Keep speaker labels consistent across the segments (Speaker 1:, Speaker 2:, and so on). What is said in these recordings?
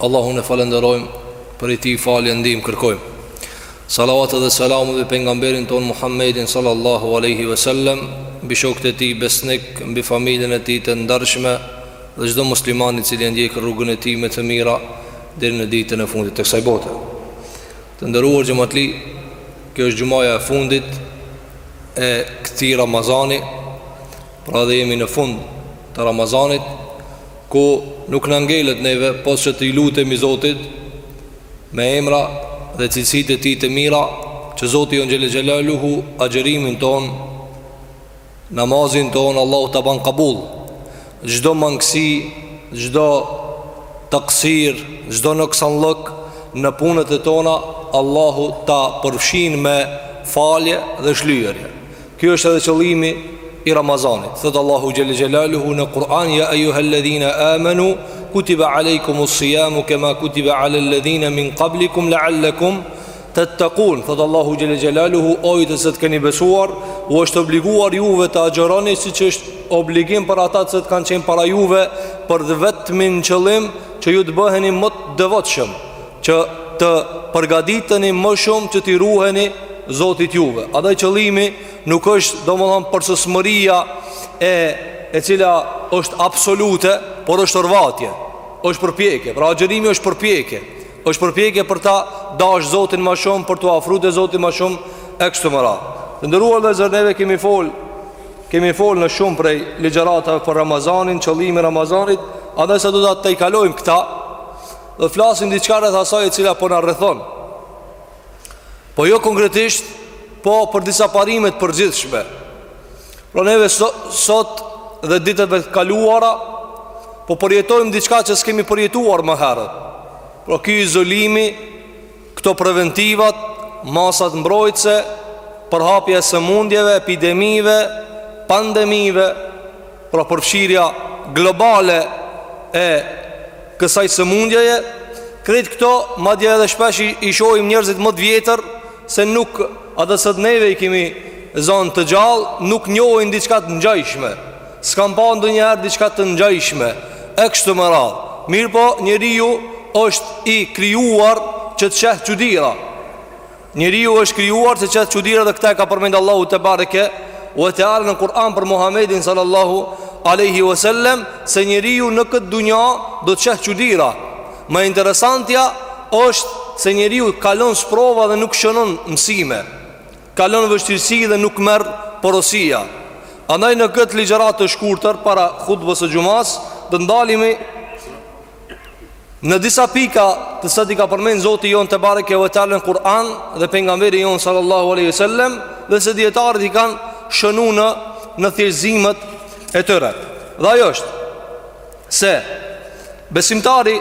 Speaker 1: Allahun e falenderojmë Prej tij falje ndihmë kërkojmë Salavat dhe selam mbi pejgamberin tonë Muhammedin sallallahu aleyhi ve sellem Mbi shokët e tij besnik Mbi familjen e tij të ndershme Dhe çdo musliman i cili e ndjek rrugën e tij me të mira Deri në ditën e fundit të kësaj bote Të nderuar xhematli Kjo është xhumaja e fundit E këtij Ramazani Pra dhe jemi në fund të Ramazanit ku nuk na ngelet neve pos që t'i lutemi Zotit me emra dhe cilësitë e Tij të mira, që Zoti jonë xhelle xhelaluhu agjërimin tonë, namazin tonë Allahu ta ban kabul. Çdo mangësi, çdo taksir, çdo noksanllëk në punët e tona Allahu ta përfshin me falje dhe shlyerje. Ky është edhe qëllimi i Ramazanit. Thot Allahu xhelle xhelaluhu në Kur'an: "Ya ayyuhalladhina amanu kutiba alaykumus-siyamu kama kutiba alalladhina min qablikum la'allakum tattaqun." Thot Allahu xhelle xhelaluhu: "O ju të cilët keni besuar, u është obliguar juve të agjëroni siç është obligim për ata të cilët kanë qenë para juve, për të vetmin qëllim që ju të bëheni më të devotshëm." Që të përgaditëni më shumë që t'i ruheni Zotit juve Adaj qëllimi nuk është domethënë përsosmëria e, e cila është absolute Por është orvatje, është përpjekje Pra agjërimi është përpjekje është përpjekje për ta dash Zotin ma shumë Për t'u afru te Zoti ma shumë e kështu me radhë Të nderuar vëllezër neve kemi fol Kemi fol në shumë prej ligjëratave për Ramazanin Qëllimi i Ramazanit Adaj sot do ta tejkalojmë këta Do të flasim diçka rreth asaj e cila po na rrethon. Po jo konkretisht, po për disa parime të përgjithshme. Pra neve sot dhe ditëve të kaluara po përjetojmë diçka që s'kemi përjetuar më herët. Pra ky izolimi Këto preventivat, masat mbrojtëse, përhapja e sëmundjeve, epidemive, pandemive, pra përfshirja globale e kësaj sëmundjeje, krejt këto, madje edhe shpesh i shohim njerëzit më të vjetër se nuk, ata që neve i kemi zanë të gjallë, nuk njohin diçka të ngjashme. S'kan pa ndonjëherë diçka të ngjajshme e kështu me radhë. Mirpo njeriu është i krijuar që të sheh çudira. Njeriu është krijuar që të sheh çudira dhe këta e ka përmend Allahu tebareke ue teala në Kur'an për Muhamedin sallallahu alaihi wasallam se njeriu në këtë dunja do të sheh çudira. Më interesantja është se njeriu kalon sprova dhe nuk shënon mësime. kalon vështirësi dhe nuk merr porosinë. Andaj në këtë ligjëratë të shkurtër para hutbës së xhumasë do të ndalemi në disa pika të cilat i ka përmend Zoti jonë tebareke ve teala në Kur'an dhe pejgamberi jonë sallallahu alaihi wasallam dhe se dietarët i kanë shënuar në në ligjërimet e tyre. Dhe ajo është se besimtari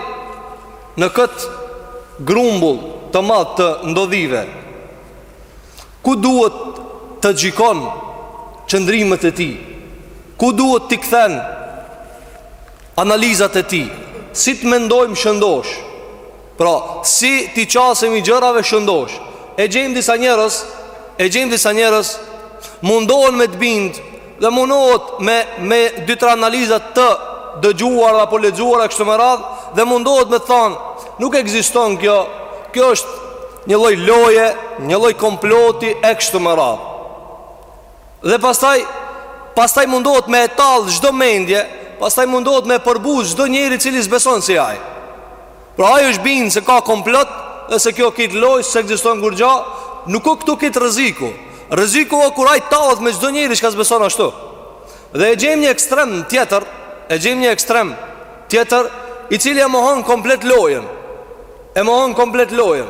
Speaker 1: në këtë grumbull të madh të ndodhive Ku duhet t'i gjykon qëndrimet e tij Ku duhet t'i kthen analizat e tij Si të mendojmë shëndoshë Pra, si t'i qasemi gjërave shëndoshë E gjejmë disa njerëz E gjejmë disa njerëz Mundohen me t'bindë Dhe mundohet me, me dy tre analiza të dëgjuara apo lexuar e kështu me radhë Dhe mundohet me thanë, nuk ekziston kjo, kjo është një lloj loje, një lloj komploti e kështu me radhë Dhe pastaj, pastaj mundohet me e tallë çdo mendje, pastaj mundohet me përbuzë çdo njeri i cili s'beson si ai Pra ai është bindë se ka komplot dhe se kjo këtë lojë s'ekziston kurgja, nuk o këtu këtë rreziku. Rreziku o kur ai tallet me çdo njeri çka s'beson ashtu. Dhe e gjejmë një ekstrem tjetër, e gjejmë një ekstrem tjetër, i cili e mohon komplet lojën. E mohon komplet lojën.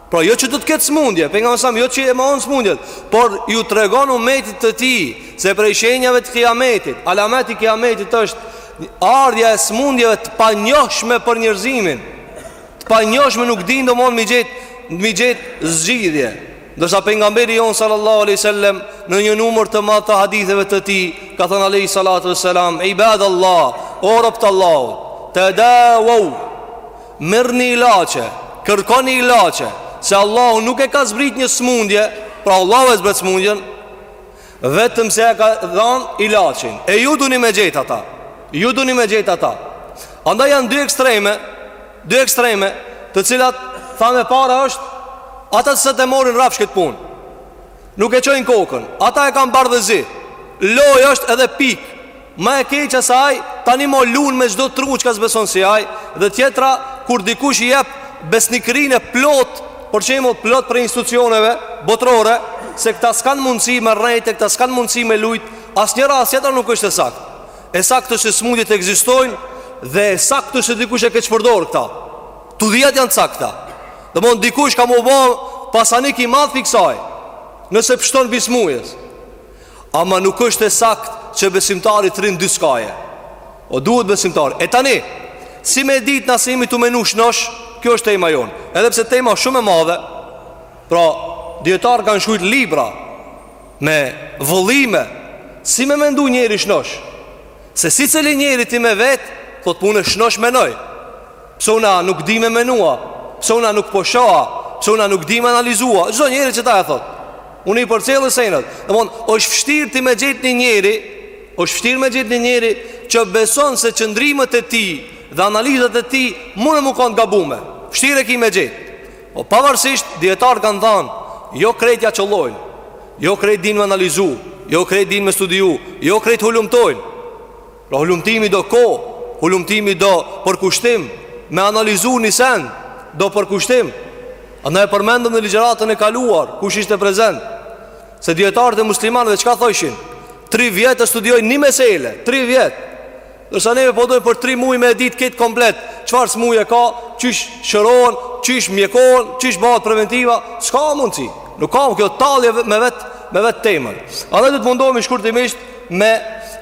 Speaker 1: Pra jo që do të ketë smundje, pejgamberi s'asht, jo që e mohon smundjet, por i tregon umetit të tij, se prej shenjave të kiametit, alameti i kiametit është ardhja e smundjeve të panjohshme për njerëzimin, të panjohshme nuk dinë domon m'i gjetë, m'i gjetë zgjidhje. Ndërsa pejgamberi jonë sallallahu aleyhi sallem, në një numër të madhë të haditheve të tij, ka thënë aleyhi sallatu sallam, ibadAllah, o robtë e Allahut, tedavev, Merrni ilaçe, kërkoni ilaçe, se Allahu nuk e ka zbrit një smundje, pra Allahu e zbret smundjen, vetëm se e ka dhënë ilaçin. E ju duni me gjet ata. Ju duni me gjet ata. Andaj janë dy ekstreme, dy ekstreme, të cilat thamë e para është ata s'e marrin rrafsh këtë punë. Nuk e çojnë kokën. Ata e kanë bardhëzi. Lojë është edhe pikë Ma e keqja se ai tani ma lun me çdo tru çka s'beson si ai dhe tjetra kur dikush i jep besnikërinë e plot për shembull plot prej institucioneve botërore se këta s'kanë mundësi me rrejt e këta s'kanë mundësi me lujt as njëra as tjetra nuk është e saktë. E saktë është se smundjet ekzistojnë dhe e saktë është se dikush e keqpërdor këta. Të dyjat janë të sakta. Domthon dikush ka m'u bo pasanik i madh prej ksaj. Nëse pshton pi smujes. Ama nuk është e sakt që besimtari të rri n'dy skaje O duhet besimtar E tani, si me e ditë nëse jemi tu menu shnosh Kjo është tema jonë Edhe pse tema shumë e madhe Pra, dijetarë kanë shkrujt libra Me vëllime Si me mendu njeri shnosh Se secili njeri ti me vet Thotë po unë shnosh menoj Pse unë nuk di me menua Pse unë nuk po shoh a Pse unë nuk di me analizua Çdo njeri qeta e thotë Unë i përcjelli senet Edhe mon, është fshtirë ti me gjet një njeri është fshtirë me gjet një njeri Që beson se qëndrimet e tij Dhe analizat e tij Munen me kanë gabume Fshtirë e ki me gjet Po pavarësisht, dijetarët kanë thanë Jo krejt ja qëllojnë Jo krejt din me analizu Jo krejt din me studiu Jo krejt hulumtojnë Pra hulumtimi do kohë Hulumtimi do përkushtim Me analizu një sen Do përkushtim Andaj e përmendëm në ligjeratën e kaluar Kush ishte prezent Se dijetarët e muslimanëve çka thojshin Tri vjet e studiojnë një mesele Tri vjet Nërsa neve po dojmë për tri muj me ditë këtë komplet Çfarë smuje ka Qysh shërohen Qysh mjekohen Qysh bëhet preventiva S'ka mundësi Nuk ka me kjo tallje me vetë Me vetë temën Andaj do të mundohemi shkurtimisht me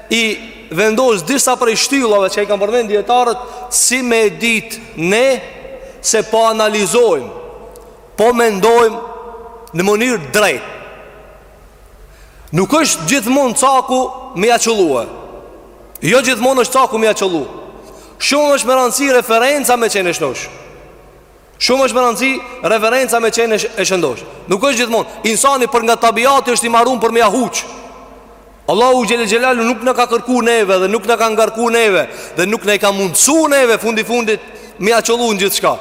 Speaker 1: i vendos disa prej shtyllave që i kanë përmend dijetarët si me e ditë ne se po analizojmë, po mendojmë në mënyrë drejt. Nuk është gjithmonë caku me ja qëllue. Jo gjithmonë është caku me ja qëllue. Shumë është më rëndësi referenca me qenë e shnosh. Shumë është më rëndësi referenca me qenë e shëndosh Nuk është gjithmonë Insani për nga tabiati është i marun për me ja huq Allahu Xhele Xhelaluhu nuk na ka kërku neve dhe nuk na ka ngarku neve Dhe nuk na i ka mundësu neve fundi fundit Me ja qëllu në gjithçka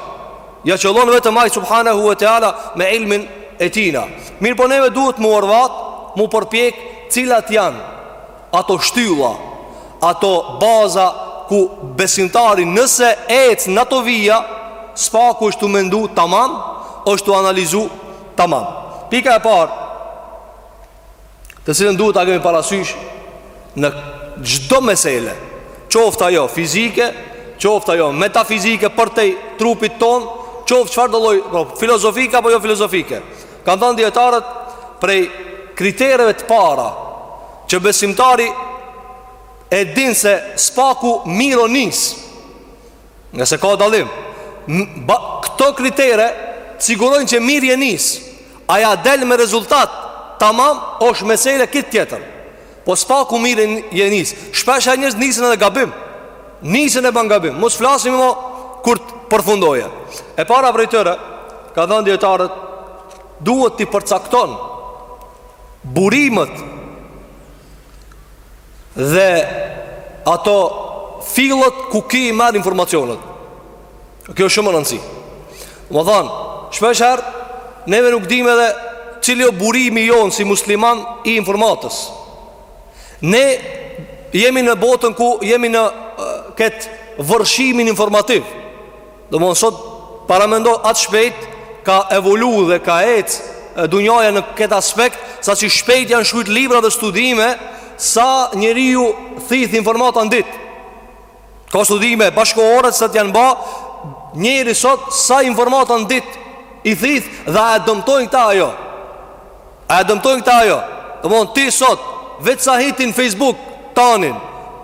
Speaker 1: Ja qëllon vetëm Ai subhanahu ve teala me ilmin e tina Mirëpo neve duhet mu orvat, mu përpjek cilat janë ato shtylla, ato baza ku besimtari nëse ec në ato vija, s'paku është tu mendu tamam, është tu analizu tamam. Pika e parë, të cilën duhet ta kemi parasysh në çdo mesele, qoftë ajo fizike, qoftë ajo metafizike përtej trupit tonë, qoftë çfarëdo lloj, po filozofike apo jo filozofike. Kanë thënë dijetarët prej kritereve të para që besimtari e din se s'paku mirë o nis. Nëse ka dallim, këto kritere t'sigurojnë që mirë je nis. A ja del me rezultat tamam, është mesele krejt tjetër. Po s'paku mirë e nis. Shpeshherë njerëzit nisën edhe gabim. Nisën e ban gabim. Mos flasim mo kur të përfundoje. E para prej tyre, kanë thënë dijetarët, duhet t'i përcakton burimet dhe ato fillet ku ti i merr informacionet. Kjo shumë randësi Domethanë, shpeshherë Neve nuk dimë edhe Cili o burimi jonë si musliman i informatës Ne jemi në botën ku jemi në këtë vërshimin informativ Domethanë sot paramendo aq shpejt Ka evolu dhe ka ecë Dunjaja në këtë aspekt Sa që shpejt janë shkrujt libra dhe studime Sa njeriu thith informata në ditë Ka studime bashkëkohore sot janë ba Njeri sot sa informata në ditë I thith dhe a e dëmtojnë këtë ajo A e dëmtojnë këtë ajo Domethon ti sot Veç sa hin ti në Facebook tanin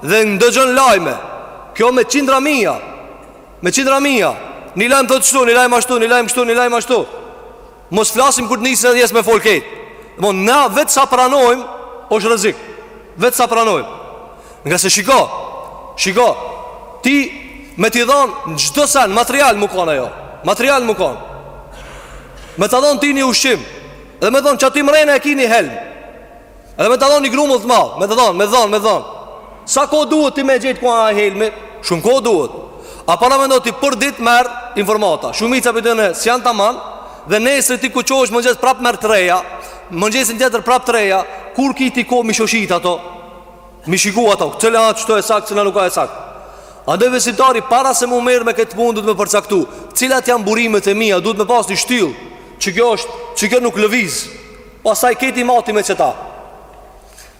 Speaker 1: Dhe ndëgjon lajme Kjo me qindra mija Me qindra mija Një lajm thotë kështu, një lajm ashtu, një lajm kështu, një lajm ashtu Mos flasim kur nisin edhe njerëz me folë krejt Domethonë na veç sa pranojmë është rrezik Veç sa pranojmë Ngase shiko Shiko Ti me t'i dhonë çdo send Material me kanë ajo Material me kanë Me ta dhonë ti një ushqim Dhe me thonë që ti mrenë e ki një helm Edhe me ta dhonë një grumbull të madh Me të dhonë, me të dhonë, me të dhonë Sa kohë duhet ti me gjetë ku a helmi Shumë kohë duhet A paramendo ti përditë merr informata Shumica prej tyne s'janë taman Dhe nesër ti kur çohesh mëngjes prap merr të reja Mëngjesin tjetër prap të reja Kur ki ti kohë m'i shoshit ato M'i shiku ato Cila prej qëtyne o e saktë, cila nuk a e saktë Andaj besimtari para se m'u marrë me këtë punë Duhet me përcaktu Cilat janë burimet e mija Duhet me pas një shtyllë Që kjo është Që kjo nuk lëvizë Pastaj krejt i mat ti me qëta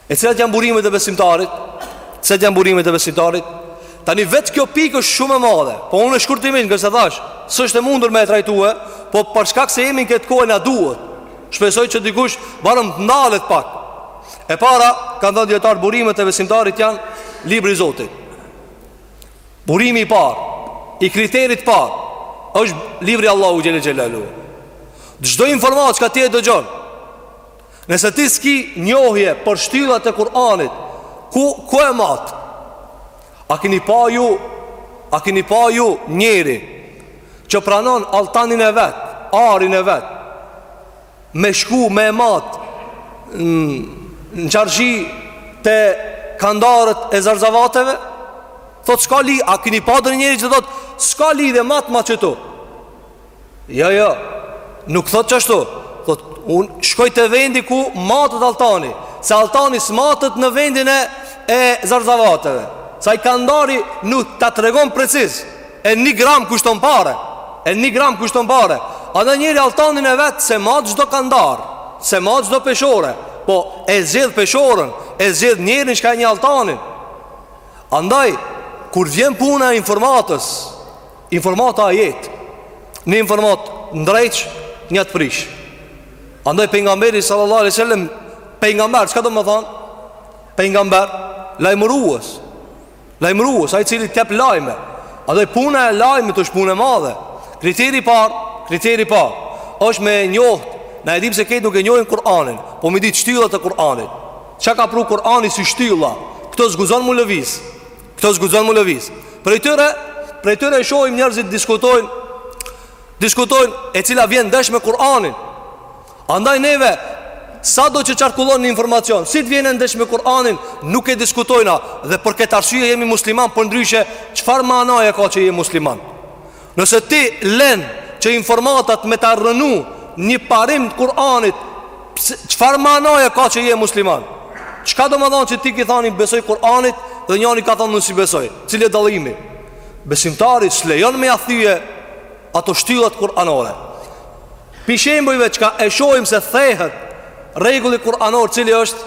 Speaker 1: E cilat janë burimet e besimtarit Cilat janë burimet e besimtarit Tani veç kjo pikë është shumë e madhe Po unë shkurtimisht përse thashë S'është e mundur me e trajtu Po për shkak se jemi në këtë kohë na duhet Shpresoj që dikush barem të ndalet pak E para, kanë thënë dijetarët burimet e besimtarit janë Libri i Zotit Burimi i parë, i kriterit të parë, është libri i Allahut Xhel-le Xhelaluhu. Çdo informatë çka ti e dëgjon, nëse ti s'ki njohje për shtyllat e Kur'anit, ku, ku e mat? A kini pa ju, a kini pa ju njeri që pranon altanin e vet, arin e vet, me shku me e mat në çarshi te kandarët e zarzavateve, thot s'ka li, a kini pa ndonjëri që thot s'ka lidhje mat ma qëtu. Jo, jo, nuk thot qashtu, thot unë shkoj te vendi ku matet altani, se altani s'matet në vendin e, e zarzavateve. Se ai kandari nuk ta tregon preciz, E një gram kushton pare E një gram kushton pare Andaj njeri altanin e vet S'e mat çdo kandar S'e mat çdo peshore Po e zgjedh peshoren E zgjedh njerin çka e njeh altanin Andaj Kur vjen puna e informatës Informata â jetë Një informatë t'ndreq Një ta prish Andaj pejgamberi sallallahu alejhi ve sellem Pejgamber, çka domethënë? Pejgamber, lajmëruës Lajmërues, ai i cili jep lajme Andaj puna e lajmit është punë e madhe Kriteri i parë, kriteri i parë është me njoftë Na e dimë se krejt nuk e njohin Kur'anin Po mi ditë shtyllat e Kur'anit Ça ka pru Kur'ani si shtylla Këto s'guxon m'u lëviz Këto s'guxon m'u lëviz Prej tyre, prej tyre e shohim njerëzit diskutojnë Diskutojnë e cila vjen ndesh me Kur'anin Andaj neve, sado që qarkullon një informacion, si të vjen e ndeshë me Kur'anin, nuk e diskutojmë, dhe për këtë arsye jemi musliman përndryshe, çfarë manaje ka që jemi musliman? Nëse ti len që informatat me ta rrënu një parim të Kur'anit, çfarë manaje ka që jemi musliman? Çka domethonë që ti ki thanë i besoj Kur'anit dhe njani ka thonë unë s'i besoj? Cili â dallimi? Besimtari s'lejon me ja thye ato shtyllat Kur'anore. Pi shembujve çka e shohim se thehet Rregulli kuranor cili është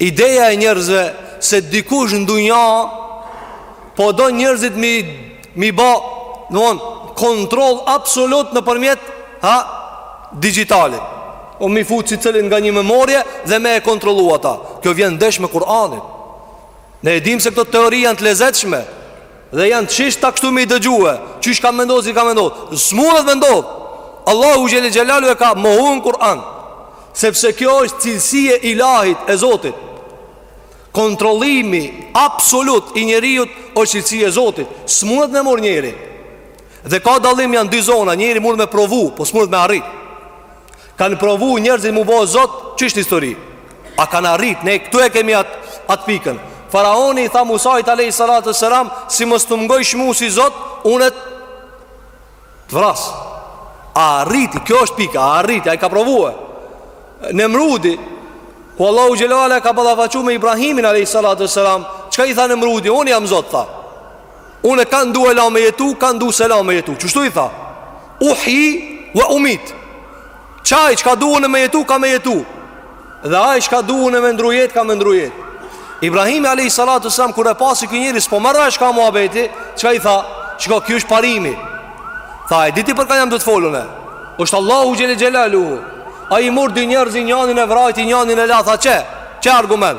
Speaker 1: Ideja e njerëzve Se dikush në dunja Po do njerëzit mi, mi ba Nën kontroll absolut nëpërmjet a digjitalit O mi fut secilin nga një memorje Dhe me e kontrollu ata Kjo vjen ndesh me Kur'anin Ne e dimë se këto teori janë të lezetshme Dhe janë qisht ta kështu me i dëgju e Qysh ka me ndodh, si ka me ndodh S'munet me ndodh Allahu xhele xhelaluhu e ka mohu në Kur'an Sepse kjo është cilësie ilahit e Zotit Kontrollimi absolut i njeriut është cilësie e Zotit S'munet me marr njeri Dhe ka dallim janë dy zona Njeri mund me provu, po s'munet me arrit Kanë provu njerëzit m'u bo zot Kjo është histori A kanë arrit Ne këtu e kemi atë at pikën Faraoni i tha Musait alejhi salatu ve selam Si mos t'më ngojsh mu si zot Unë të të vras A arriti Kjo është pika A arriti Ai ka provu e Nemrudi Ku Allahu xhelale ka ballafaqu me Ibrahimin alejhi salatu ve selam Çka i tha Nemrudi Unë jam zot tha Unë kan du e la me jetu, kan du s'e la me jetu. Qështu i tha? Uhji ve umit. Qaj çka du unë me jetu, ka me jetu. Dhe aj, çka du unë me ndru jetë, ka me ndru jetë. Ibrahimi alejhi salatu ve selam, kur e pa si ky njeri s'po merr vesh ka muhabeti, çka i tha? Çka, kjo është parimi. Tha, e diti për kan jam tu të fol unë. është Allahu xhele xhelaluhu. Ai i mur dy njerëz, njanin e vrajti, njanin e la, tha, qe? Qe argument?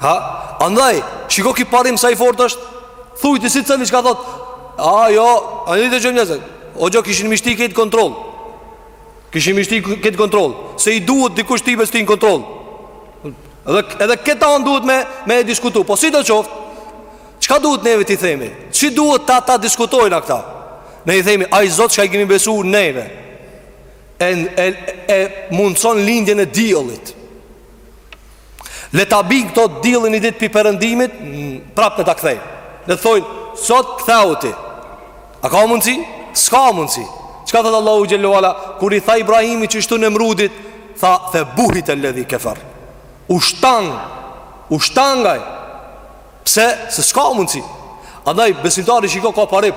Speaker 1: Ha? Andaj, shiko ky parim sa i fort është Thuj ti si të cëmi çka thot A, jo, a një të gjëmë njëzën O gjo, kishin me shti këtë kontroll Kishin me shti këtë kontroll Se i duhet dikush t'i besti në kontroll Edhe, edhe këta anë duhet me, me e diskutu Po sido qoftë Çka duhet neve t'i themi? Si duhet ta ta diskutojnë këta? Ne i themi, ai Zot çka i kemi besu neve E, e, e mundëson lindjen e diellit Le ta bin këto dillin ni ditë pi perëndimit Prap le ta kthejnë Le të thojnë Sot ktheu ti A ka mundësi? S'ka mundësi Çka thot Allahu xhele ve ala Kur i tha Ibrahimi qështu Nemrudit Tha fe buhitel-ledhi kefer U shtang U shtang ai Pse? Se s'ka mundësi Andaj besimtari shiko ka parim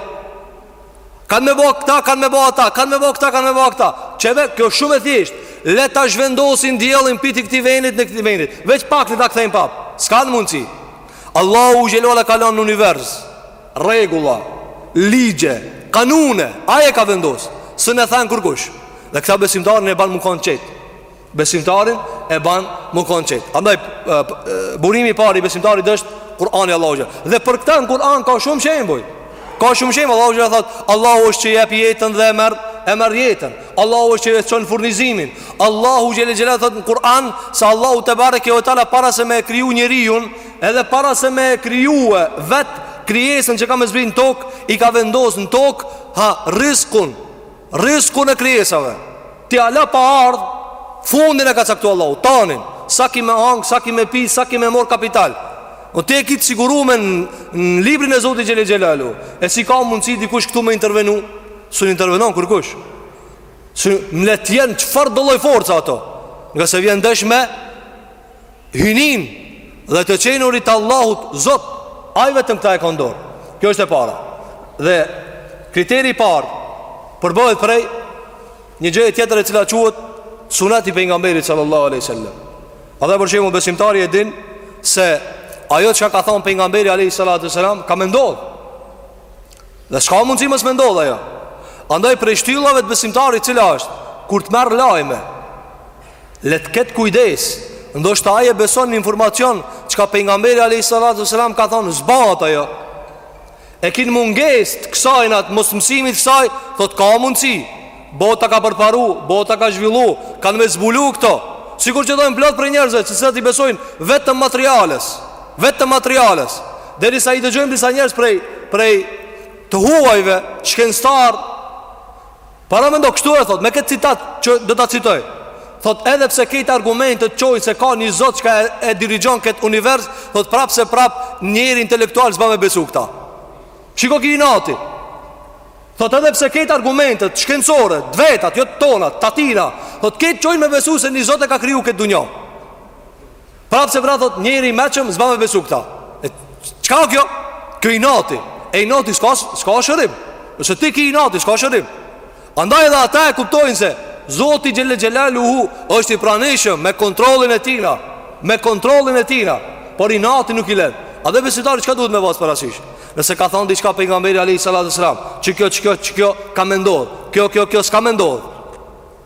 Speaker 1: Kanë me ba këta, kanë me ba ata Kanë me ba këta, kanë me ba këta Qeve, kjo shumë e thjesht Le ta zhvendosin diellin pi këtij venit në këtij venit Veç pak le ta kthejnë prap S'kanë mundësi Allahu xhele ve ala ka lon në univers Rregulla Ligje Kanune Ai e ka vendos S'un e then kërkush Dhe këta besimtarin e ban me kon qetë Besimtarin e ban me kon qetë Andaj burimi i parë i besimtarit është Kur'ani i Allahut xhele Dhe për këta në Kur'an ka shumë shembuj Ka shumë shembuj Allahu xhele thot Allahu është që jep jetën dhe e merr E merr jetën Allahu është që e çon furnizimin Allahu xhele xhele thot në Kur'an Se Allahu tebareke ve teala para se me e kriju njeriun Edhe para se me e kriju vet krijesën që ka me zbri në tokë I ka vendos në tokë Ha rrizkun Rrizkun e krijesave. Ti ala pa ardh, fundin e ka caktu Allahu. Tanin, sa ki me hang, sa ki me pi, sa ki me mor kapital. O ti e ki të sigurume në librin e Zotit xhele xhelaluhu. E si ka mundësi dikush këtu me intervenu? S'un intervenon kurkush. S'un, le t'jen çfarëdo lloj forca ato? Ngase vjen ndesh me Hyjnin dhe të qenurit të Allahut Zot, ai vetëm këta e ka n'dorë. Kjo është e para. Dhe kriteri i parë përbëhet prej një gjëje tjetër e cila quhet sunneti i pejgamberit sallallahu alaihi wasallam. Andaj për shembull besimtari e din se ajo çka ka than pejgamberi alaihi salatu wasallam ka me ndodh. Dhe s'ka mundësi mos me ndodh ajo. Andaj prej shtyllave të besimtarit cila është kur të merr lajme Le të ketë kujdes. Ndoshta ai e beson një informacion çka pejgamberi alejhi salatu ve selam ka thonë s'bahet ajo. E ky n'mungesë të kësaj n'at mosmësimit kësaj, thot ka mundsi. Bota ka përparu, bota ka zhvillu, kanë me zbulu këto. Sikur që dojnë plot prej njerëzve, të cilët i besojnë vetëm materiales, vetëm materiales. Derisa i dëgjojmë disa njerëz prej, prej të huajve, shkencëtar, Paramendo, kështu e thot, me këtë citat që do ta citoj. Thot edhe pse kejt argumentet çojnë se ka një Zot që e, e dirigjon këtë univers, thot prap se prap njeri intelektual s'ban me besu këta. Shiko ky inati. Thot edhe pse kejt argumentet shkencore, të vetat, jo tonat, të atina, thot kejt çojnë me besu se një Zot e ka kriju këtë dunja. Prapë se prapë thot njeri i meçëm s'ba me besu këta e, Çka kjo? Kjo inati E inati s'ka, s'ka shërim Nëse ti ki inati s'ka shërim Andaj edhe ata e kuptojnë se Zoti xhel-le xhelaluhu është i pranishëm me kontrollin e tina Me kontrollin e tina Por inati nuk i len A dhe besimtari çka duhet me pas parasysh Nëse ka thonë diçka pejgamberi alejhi salatu ve selam Që kjo, që kjo, që kjo ka me ndodh Kjo, kjo, kjo s'ka me ndodh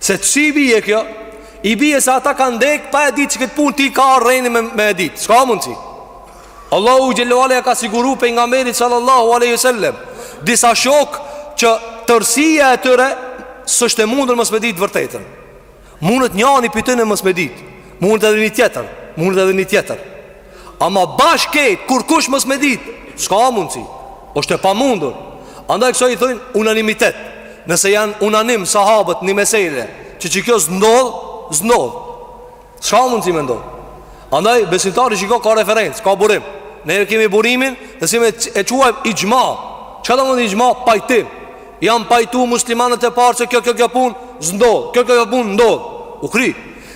Speaker 1: Se si i bije kjo I bije se ata kanë vdek Pa e ditë që këtë pun ti ke arri me, me e ditë S'ka mundsi Allahu xhel-le ve ala ja ka siguru pejgamberit Sallallahu alejhi ve sel-lem Disa shok që tërsia e tyre S'është e mundur mos me ditë vërtetën Mundet njani prej tyne mos me ditë Mundet edhe një tjetër Mundet edhe një tjetër Ama bashkë kejt, kurkush mos me ditë, s'ka mundësi, është e pamundur. Andaj kësaj i thojnë unanimitet, nëse janë unanim sahabët n'një mesele, që qikjo s'ndodh, s'ndodh, s'ka mundësi me ndodhë. Andaj besimtari që kjo ka referencë, ka burim, ne e kemi burimin, dhe si me e quajmë ixhma, çka do me thon ixhma, pajtim, janë pajtu muslimanët e parë që kjo kjo kjo punë, s'ndodh, kjo kjo kjo punë, ndodhë, u kry.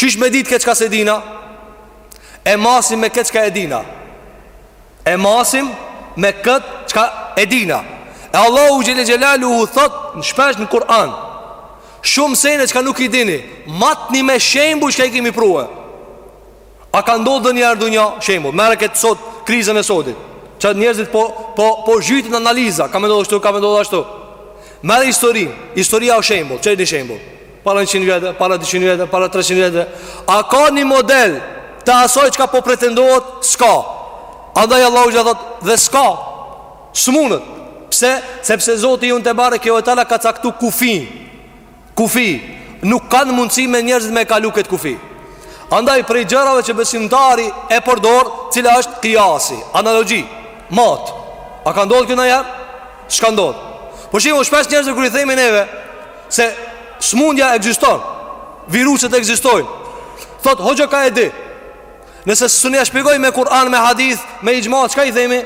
Speaker 1: Qysh me ditë këtë çka s'e dina E masim me këtë çka e dina E masim me këtë çka e dina E Allahu xhel-le xhelaluhu thot në shpesh në Kur'an Shumë sene çka nuk i dini Matni me shembull çka i kemi pru A ka ndodhë ndonjëherë n'dunja Shembull, merre këtë sot krizën e sotit Që njerëzit po, po, po zhyten n'analiza Ka me ndodhë ashtu, ka me ndodhë ashtu Merre histori, historia o shembull Qe një shembull Para 100 vjetë, para 200 vjetë, para 300 vjetë A ka një model Të asoj çka po pretendohet S'ka Andaj Allahu gjithë thot Dhe s'ka S'mundet Pse, sepse Zoti jonë tebareke ve teala ka caktu kufin kufi Nuk kanë mundësi me njerëzit me kalu këtë kufi Andaj prej gjërave që besimtari e përdor e cila është kijasi, analogji, mat A ka ndodhë kjo najherë? Çka ndodhë? Po shihni, shpesh njerëzve kur i themi neve Se smundja ekziston Viruset ekzistojnë Thotë, hoxha ka e di Nëse s'un e shpjegoj me Kur'an, me hadith, me ixhma, çka i themi?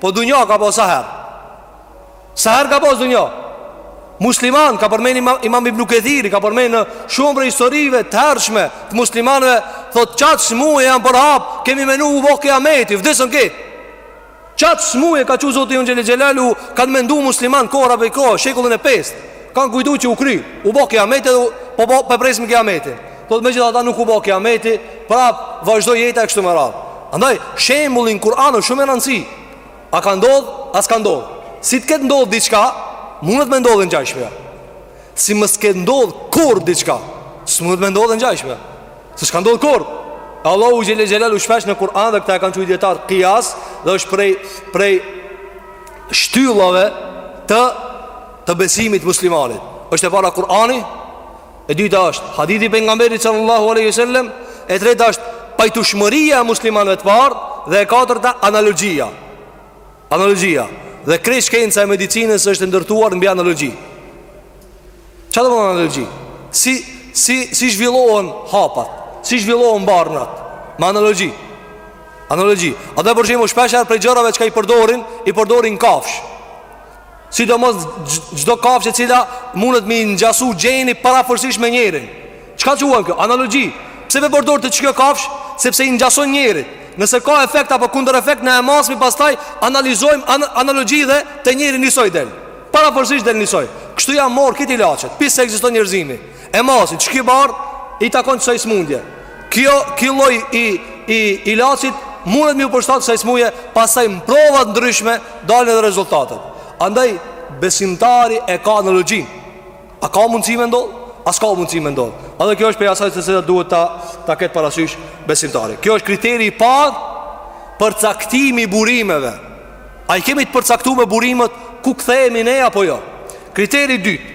Speaker 1: Po dunja ka pas sa herë Sa herë ka pas dunja? Muslimanët, ka përmen imam ibn Kethiri, ka përmen shumë prej historive të hershme të muslimanve, thot çatë smuje janë përhap, kemi menu u bo kijameti, vdesin krejt. Çatë smuje ka çu Zoti ynë xhele xhelaluhu, kanë mendu muslimanët kohë pas kohe, shekullin e pestë, kanë kujtu që u kry, u bo kijameti dhe po, po e presim kijametin. Thot megjithatë nuk u bo kijameti, prapë vazhdoi jeta e kështu me radhë. Andaj, shembullin Kur'ani shumë rëndësi, A ka ndodh? A s'ka ndodh? Si të ketë ndodh diçka, mundet me ndodh e ngjashme. Si mos ketë ndodh kurr diçka, s'mundet me ndodh e ngjashme. Se s'ka ndodh kurr. Allahu xhele xhelaluhu shpesh në Kur'an dhe këta e kanë qujt dijetarët kijas dhe është prej prej shtyllave të të besimit muslimanit. Është e para Kur'ani, E dyta është hadithi i pejgamberit sallallahu alaihi wasallam, e treta është pajtushmëria e muslimanëve të parë dhe e katërta analogjia. Analogjia dhe krejt shkenca e medicinës është e ndërtuar mbi analogji. Çfarë do të thotë analogji? Si si si zhvillohen hapet, si zhvillohen barnat me analogji. Analogji. A do të bëjmë shpeshherë prej gjërave çka i përdorin, i përdorin kafshë. Sidomos çdo kafshë e cila mundet me i ngjasu gjeni parafërsisht me njerin. Çka quajmë kjo? Analogji. Pse me përdor te kjo kafshë? Sepse i ngjason njerit. Nëse ka efekt apo kundër efekt ne e masim pastaj analizojmë an analogji dhe te njeri njësoj del. Parafërsisht del njësoj. Kështu janë marrë këto ilaçet. Prej se ekziston njerëzimi? E masin, ky bar, i takon kësaj smundje. Kjo, ky lloj i i ilaçit mundet me iu përshtat kësaj smundje, pastaj në prova të ndryshme dalin edhe rezultatet. Andaj besimtari e ka analogjinë. A ka mundësi me ndodh? A s'ka mundësi me ndodh? A dhe kjo është prej asaj se çka duhet ta, ta ketë parasysh besimtari. Kjo është kriteri i parë përcaktimi i burimeve. A i kemi të përcaktume burimet ku kthehemi ne apo jo? Kriteri i dytë,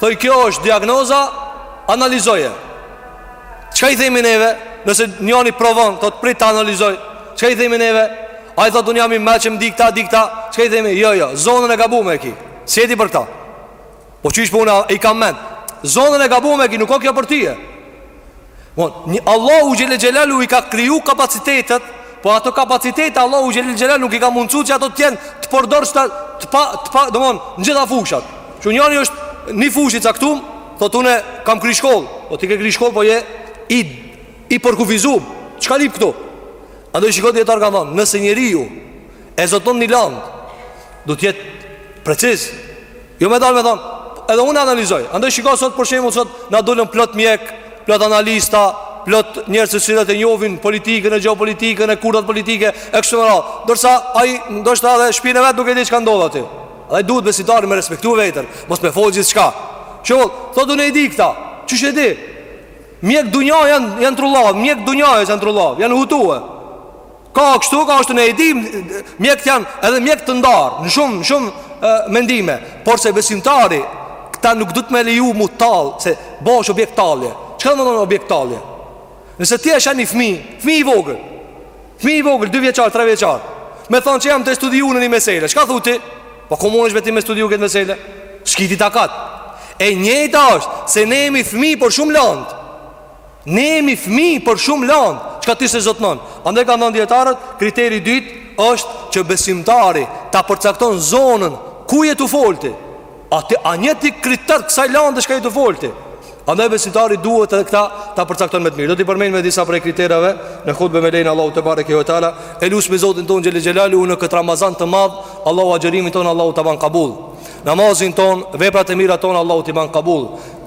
Speaker 1: Thoj kjo është diagnoza Analizoje Çka i themi neve Nëse njani provon Thotë prit ta analizoj Çka i themi neve Ai thot unë jam i meçëm di këta di këta Çka i themi jo jo Zonën e gabume e ki S'je ti për këta Po qysh pra po unë i kam men Zonën e gabume e ki Nuk o kjo për tyje Mon, një Allahu Xhel-le Xhelaluhu i ka kriju kapacitetet Po ato kapacitete Allahu Xhel-le Xhelaluhu nuk i ka mundsu që ato t'jenë të përdor shta, të pa, të pa, domethon, në gjitha fushat Që njëri është një fushë t'caktum Thot unë kam kry shkoll Po ti ke kry shkoll po je i, i përkufizum Çka lyp këtu? Andaj shiko dijetarët kanë thonë Nëse njeriu E zotnon një landë Duhet t'jetë preciz Jo me dalë me thonë Edhe unë analizoj Andaj shiko sot për shembull sot Na dolën plot mjek Plot analista Plot njerëz të cilët e njohin Politikën e gjeopolitikën E kurthat politike E kështu me radhë Ndërsa ai Ndoshta edhe shpinë e vet Nuk e di çka ndodh aty Andaj duhet besimtari me respektu veten Mos me fol gjithçka Që Thotë unë e di këta Qysh e di Mjekt e dunjasë janë jan trullav Mjekt e dunjasë janë trullav Janë hutue Ka kështu, ka ashtu ne e dim Mjekët janë edhe mjekët të ndarë Në shumë, në shumë e, mendime Por se besimtari Këta nuk duhet me leju m'u tall Se bohesh objekt tallje Çka do me thonë objekt tallje? Nëse ti e sheh një fmi Fmi i vogël Fmi i vogël, dy vjeçar, tre vjeçar Me thonë që jam të studiu në një mesele Çka thu ti? Po ku munesh be ti me studiu këtë mesele? S'ki ti takat E njëjta është Se ne jemi fmi, për shumë landë Ne jemi fmi për shumë landë, çka ti s'e zotnon. Andaj kanë thonë dijetarët, kriteri i dytë është që besimtari ta përcakton zonën ku je tu fol ti. A, te, a i njeh ti kriteret e kësaj lande çka je tu fol ti. Andaj besimtari duhet edhe këta ta përcakton me të mirë. Do t'i përmendim disa prej kritereve në hutbe me lejen e Allahut tebareke ve teala. E lusim Zotin tonë xhel-le xhelaluhu në këtë Ramazan të madh, Allahu agjerimin tonë, Allahu ta ban kabul. Namazin tonë, veprat e mira tona, Allahu t'i ban kabul.